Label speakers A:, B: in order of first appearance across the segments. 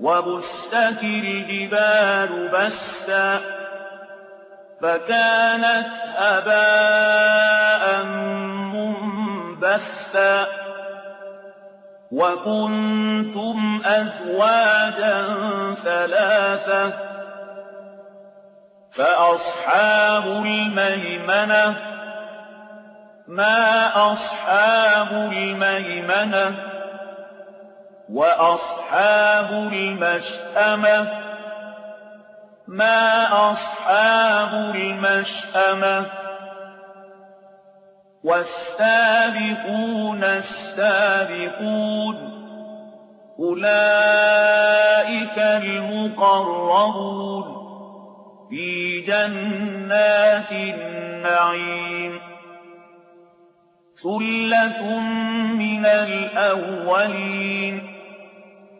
A: وبست الجبال بسا فكانت هباء منبثا وكنتم أزواجا ثلاثة فأصحاب الميمنة ما أصحاب الميمنة وأصحاب المشأمة ما أصحاب المشأمة والسابقون السابقون أولئك المقربون في جنات النعيم ثلة من الأولين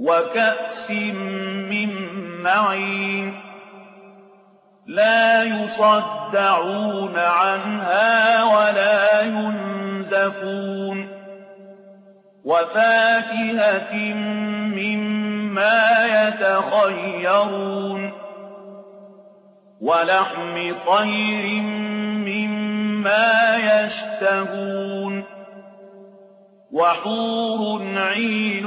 A: وكأس من معين لا يصدعون عنها ولا ينزفون وفاكهة مما يتخيرون ولحم طير مما يشتهون وحور عين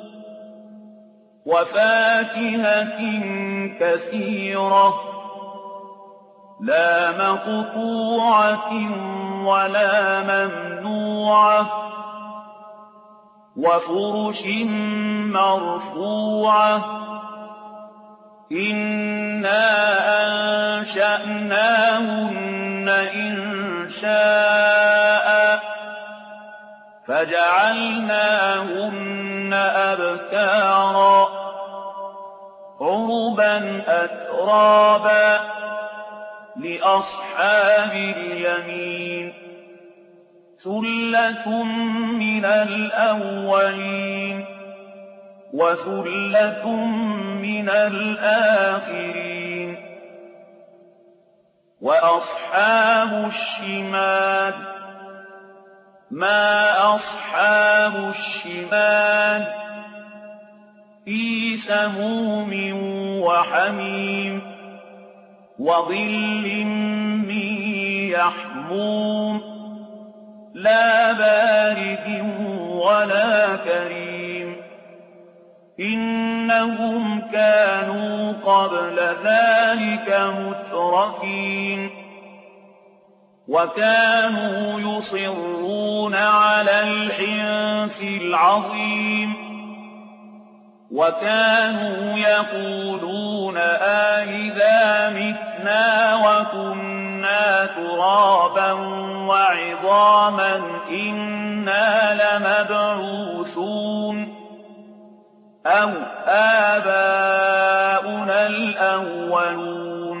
A: وفاكهة كثيرة لا مقطوعة ولا ممنوعة وفرش مرفوعة إنا أنشأناهن إن شاء فجعلناهن أبكارا. عربا أترابا لأصحاب اليمين. ثلة من الأولين وثلة من الآخرين. وأصحاب الشمال ما أصحاب الشمال في سموم وحميم وظل من يحموم لا بارد ولا كريم إنهم كانوا قبل ذلك مترفين وكانوا يصرون على الحنث العظيم. وكانوا يقولون آئذا متنا وكنا كُنَّا تُرَابًا وَعِظَامًا إِنَّا لَمَبْعُوثُونَ. أَوْ آبَاؤُنَا الْأَوَّلُونَ.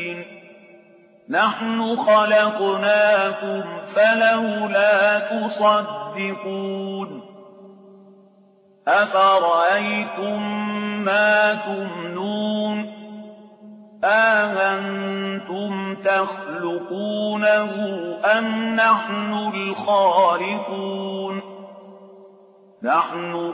A: نَحْنُ خَلَقْنَاكُمْ فَلَوْلَا تُصَدِّقُونَ أَفَرَأَيْتُم مَّا تُمْنُونَ أَأَنتُمْ تَخْلُقُونَهُ أَمْ نَحْنُ الْخَالِقُونَ نَحْنُ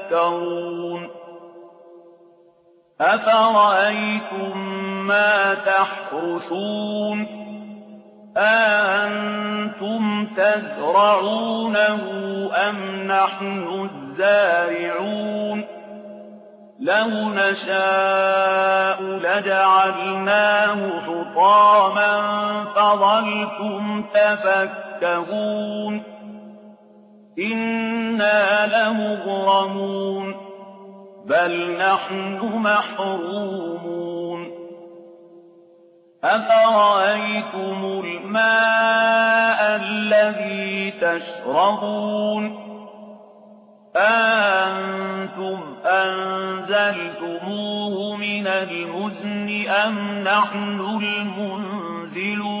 A: أَفَرَأَيْتُم مَّا تَحْرُثُونَ أَأَنتُمْ تَزْرَعُونَهُ أَمْ نَحْنُ الزَّارِعُونَ لَوْ نَشَاءُ لَجَعَلْنَاهُ حُطَامًا فَظَلْتُمْ تَفَكَّهُونَ إِنَّا لَمُغْرَمُونَ بَلْ نَحْنُ مَحْرُومُونَ أَفَرَأَيْتُمُ الْمَاءَ الَّذِي تَشْرَبُونَ أَأَنتُمْ أَنزَلْتُمُوهُ مِنَ الْمُزْنِ أَمْ نَحْنُ الْمُنزِلُونَ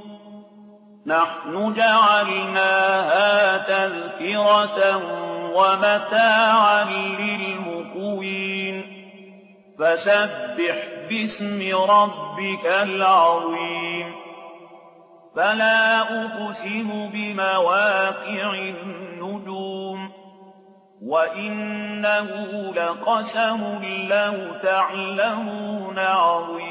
A: نَحْنُ جَعَلْنَاهَا تَذْكِرَةً وَمَتَاعًا لِّلْمُقْوِينَ. فَسَبِّحْ بِاسْمِ رَبِّكَ الْعَظِيمِ. فَلَا أُقْسِمُ بِمَوَاقِعِ النُّجُومِ. وَإِنَّهُ لَقَسَمٌ لَّوْ تَعْلَمُونَ عَظِيمٌ.